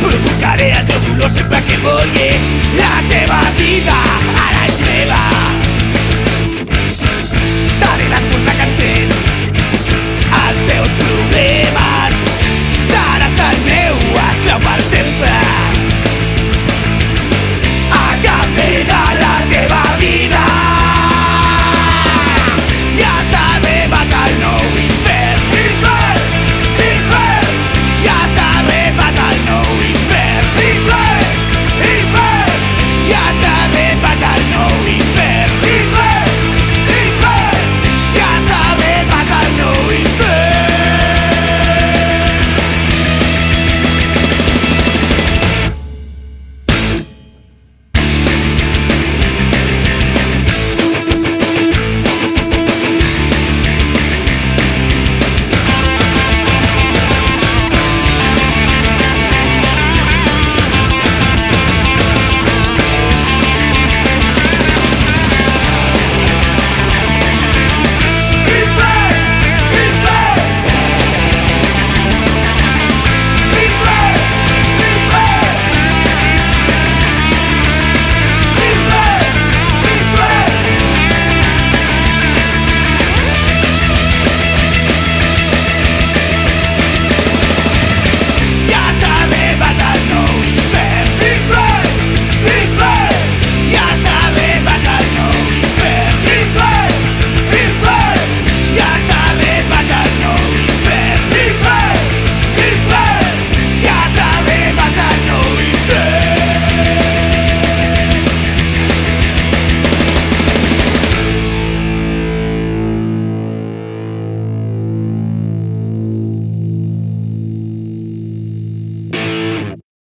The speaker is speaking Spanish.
Provocaré al triángulo siempre que voy a debatida.